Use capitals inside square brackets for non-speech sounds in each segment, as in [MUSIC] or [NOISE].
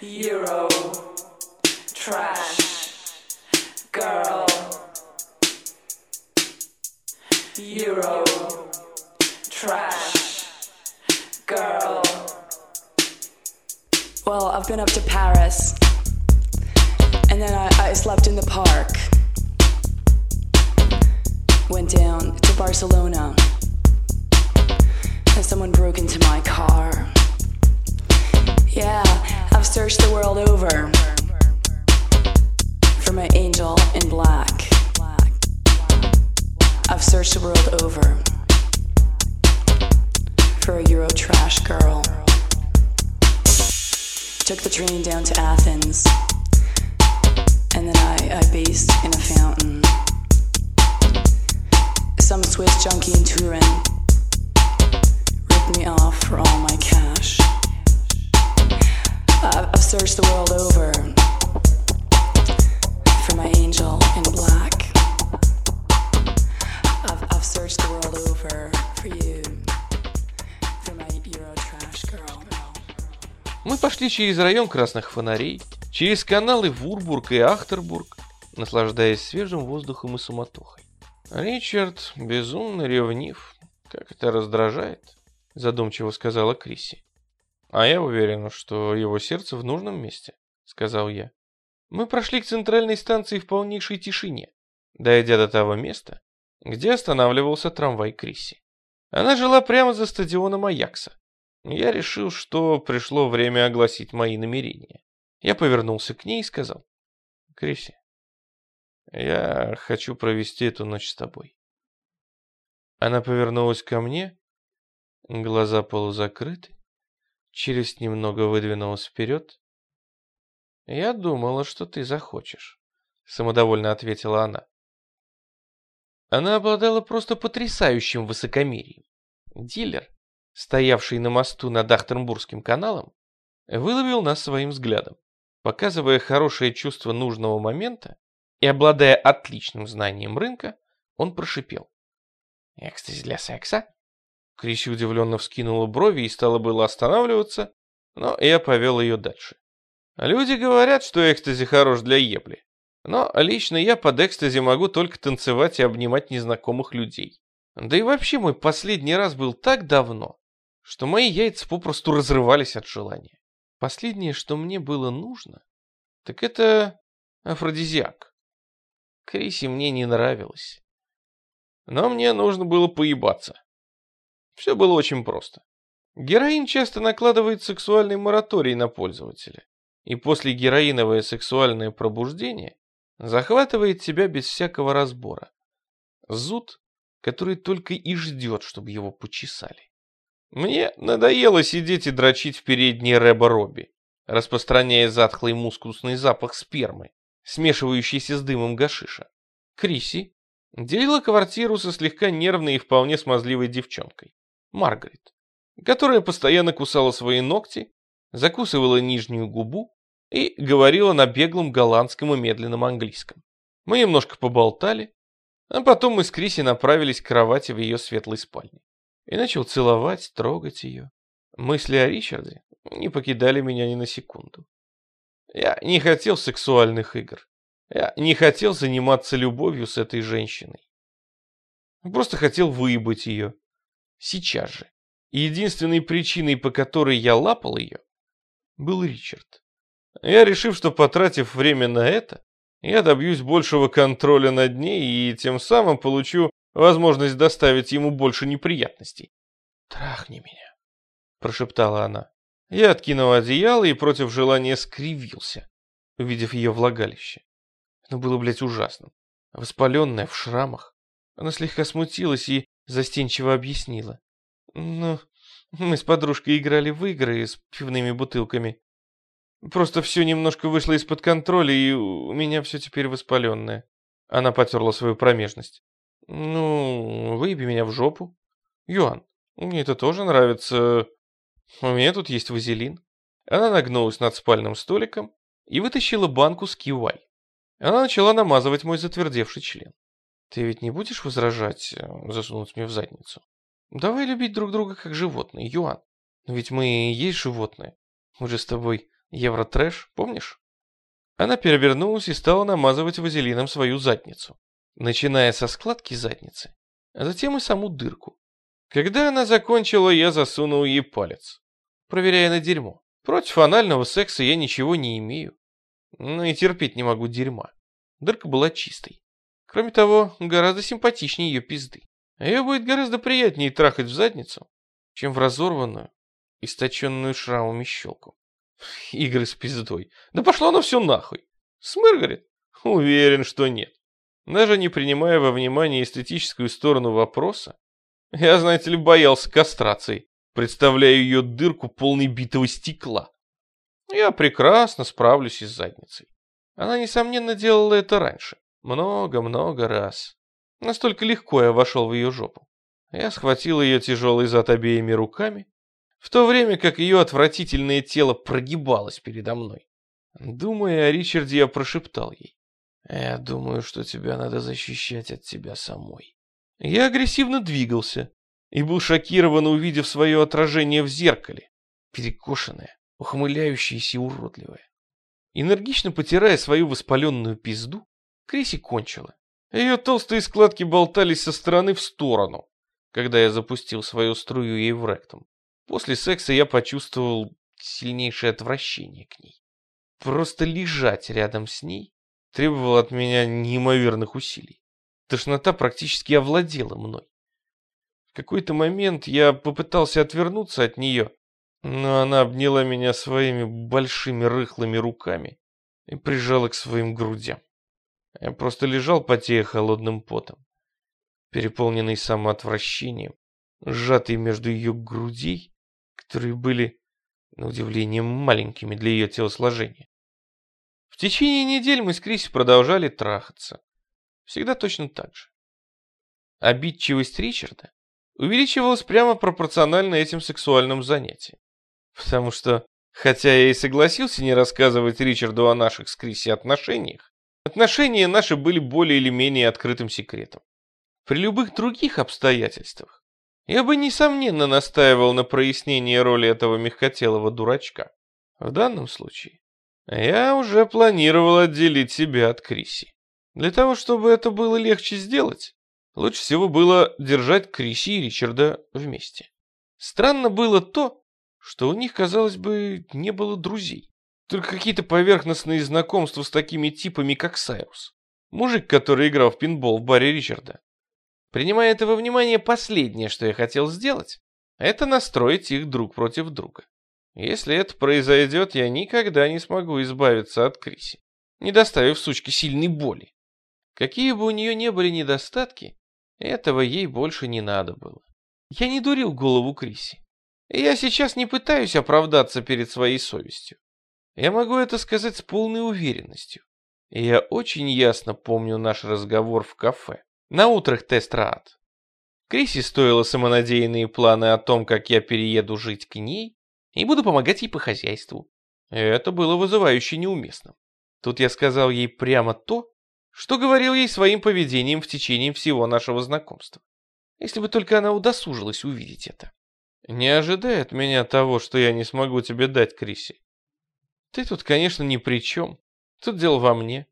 Euro trash girl. Euro trash girl. Well, I've been up to Paris, and then I, I slept in the park. Went down to Barcelona, and someone broke into my car. Yeah, I've searched the world over for my angel in black. I've searched the world over for a Euro trash girl. Took the train down to Athens, and then I, I based in a fountain. Some Swiss junkie in Turin ripped me off Searched the world over for my angel in black. I've, I've searched the world over for you, for my Euro trash girl. Мы пошли через район красных фонарей, через каналы Вурбург и Ахтербург, наслаждаясь свежим воздухом и суматохой. Ричард безумно ревнив. Как это раздражает, задумчиво сказала Крисси. А я уверен, что его сердце в нужном месте, сказал я. Мы прошли к центральной станции в полнейшей тишине, дойдя до того места, где останавливался трамвай Крисси. Она жила прямо за стадионом Аякса. Я решил, что пришло время огласить мои намерения. Я повернулся к ней и сказал. Крисси, я хочу провести эту ночь с тобой. Она повернулась ко мне, глаза полузакрыты, челюсть немного выдвинулась вперед. «Я думала, что ты захочешь», — самодовольно ответила она. Она обладала просто потрясающим высокомерием. Дилер, стоявший на мосту над Ахтернбургским каналом, выловил нас своим взглядом. Показывая хорошее чувство нужного момента и обладая отличным знанием рынка, он прошипел. «Экстази для секса?» Криси удивленно вскинула брови и стала было останавливаться, но я повел ее дальше. Люди говорят, что экстази хорош для ебли. Но лично я под экстази могу только танцевать и обнимать незнакомых людей. Да и вообще мой последний раз был так давно, что мои яйца попросту разрывались от желания. Последнее, что мне было нужно, так это афродизиак. Криси мне не нравилось. Но мне нужно было поебаться. Все было очень просто. Героин часто накладывает сексуальный мораторий на пользователя. И после героиновое сексуальное пробуждение захватывает тебя без всякого разбора. Зуд, который только и ждет, чтобы его почесали. Мне надоело сидеть и дрочить в передней Рэба Робби, распространяя затхлый мускусный запах спермы, смешивающийся с дымом гашиша. Криси делила квартиру со слегка нервной и вполне смазливой девчонкой, Маргарет, которая постоянно кусала свои ногти, закусывала нижнюю губу и говорила на беглом голландском и медленном английском. Мы немножко поболтали, а потом мы с Криси направились к кровати в ее светлой спальне. И начал целовать, трогать ее. Мысли о Ричарде не покидали меня ни на секунду. Я не хотел сексуальных игр. Я не хотел заниматься любовью с этой женщиной. Просто хотел выебать ее. Сейчас же. И единственной причиной, по которой я лапал ее, был Ричард. Я решив, что потратив время на это, я добьюсь большего контроля над ней и тем самым получу возможность доставить ему больше неприятностей. «Трахни меня», — прошептала она. Я откинул одеяло и против желания скривился, увидев ее влагалище. Оно было, блядь, ужасным. Воспаленное, в шрамах. Она слегка смутилась и застенчиво объяснила. «Ну, мы с подружкой играли в игры с пивными бутылками. Просто все немножко вышло из-под контроля, и у меня все теперь воспаленное». Она потерла свою промежность. «Ну, выеби меня в жопу. Юан, мне это тоже нравится. У меня тут есть вазелин». Она нагнулась над спальным столиком и вытащила банку с кивай. Она начала намазывать мой затвердевший член. «Ты ведь не будешь возражать э, засунуть мне в задницу? Давай любить друг друга как животные, Юан. Ведь мы и есть животные. Мы же с тобой Евротрэш, помнишь? Она перевернулась и стала намазывать вазелином свою задницу, начиная со складки задницы, а затем и саму дырку. Когда она закончила, я засунул ей палец, проверяя на дерьмо. Против анального секса я ничего не имею. Ну и терпеть не могу дерьма. Дырка была чистой. Кроме того, гораздо симпатичнее ее пизды. Ее будет гораздо приятнее трахать в задницу, чем в разорванную, источенную шрамами щелку. [LAUGHS] Игры с пиздой. Да пошло оно все нахуй. Смыргорит? Уверен, что нет. Даже не принимая во внимание эстетическую сторону вопроса, я, знаете ли, боялся кастрации, представляя ее дырку полной битого стекла. Я прекрасно справлюсь и с задницей. Она, несомненно, делала это раньше. Много-много раз. Настолько легко я вошел в ее жопу. Я схватил ее тяжелый зад обеими руками, в то время как ее отвратительное тело прогибалось передо мной. Думая о Ричарде, я прошептал ей. «Я думаю, что тебя надо защищать от тебя самой». Я агрессивно двигался и был шокирован, увидев свое отражение в зеркале, перекошенное, ухмыляющееся и уродливое. Энергично потирая свою воспаленную пизду, Криси кончила. Ее толстые складки болтались со стороны в сторону, когда я запустил свою струю ей в ректум. После секса я почувствовал сильнейшее отвращение к ней. Просто лежать рядом с ней требовало от меня неимоверных усилий. Тошнота практически овладела мной. В какой-то момент я попытался отвернуться от нее, но она обняла меня своими большими рыхлыми руками и прижала к своим грудям. Я просто лежал, потея холодным потом, переполненный самоотвращением, сжатый между ее грудей, которые были, на удивление, маленькими для ее телосложения. В течение недель мы с Криси продолжали трахаться. Всегда точно так же. Обидчивость Ричарда увеличивалась прямо пропорционально этим сексуальным занятиям. Потому что, хотя я и согласился не рассказывать Ричарду о наших с Криси отношениях, Отношения наши были более или менее открытым секретом. При любых других обстоятельствах я бы, несомненно, настаивал на прояснении роли этого мягкотелого дурачка. В данном случае я уже планировал отделить себя от Криси. Для того, чтобы это было легче сделать, лучше всего было держать Криси и Ричарда вместе. Странно было то, что у них, казалось бы, не было друзей. Только какие-то поверхностные знакомства с такими типами, как Сайрус. Мужик, который играл в пинбол в баре Ричарда. Принимая это во внимание, последнее, что я хотел сделать, это настроить их друг против друга. Если это произойдет, я никогда не смогу избавиться от Криси, не доставив сучке сильной боли. Какие бы у нее не были недостатки, этого ей больше не надо было. Я не дурил голову Криси. И я сейчас не пытаюсь оправдаться перед своей совестью. Я могу это сказать с полной уверенностью. Я очень ясно помню наш разговор в кафе. На утрах тест-раат. Криси стоило самонадеянные планы о том, как я перееду жить к ней и буду помогать ей по хозяйству. Это было вызывающе неуместным. Тут я сказал ей прямо то, что говорил ей своим поведением в течение всего нашего знакомства. Если бы только она удосужилась увидеть это. Не ожидай от меня того, что я не смогу тебе дать, Криси. Ты тут, конечно, ни при чем. Тут дело во мне.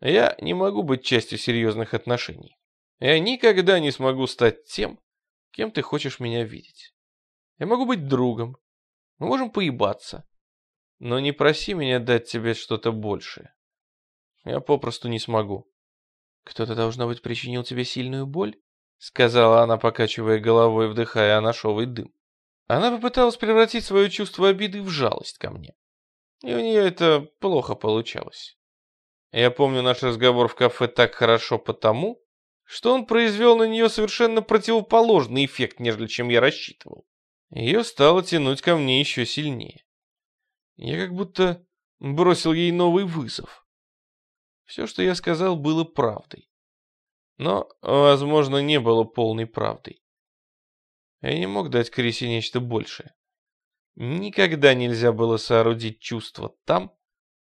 Я не могу быть частью серьезных отношений. Я никогда не смогу стать тем, кем ты хочешь меня видеть. Я могу быть другом. Мы можем поебаться. Но не проси меня дать тебе что-то большее. Я попросту не смогу. Кто-то, должно быть, причинил тебе сильную боль? Сказала она, покачивая головой вдыхая анашовый дым. Она попыталась превратить свое чувство обиды в жалость ко мне. И у нее это плохо получалось. Я помню наш разговор в кафе так хорошо потому, что он произвел на нее совершенно противоположный эффект, нежели чем я рассчитывал. Ее стало тянуть ко мне еще сильнее. Я как будто бросил ей новый вызов. Все, что я сказал, было правдой. Но, возможно, не было полной правдой. Я не мог дать Крисе нечто большее. Никогда нельзя было соорудить чувства там,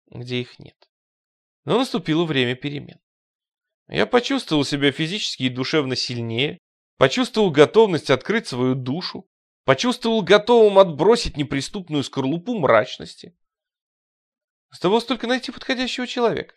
где их нет. Но наступило время перемен. Я почувствовал себя физически и душевно сильнее, почувствовал готовность открыть свою душу, почувствовал готовым отбросить неприступную скорлупу мрачности. Оставалось только найти подходящего человека.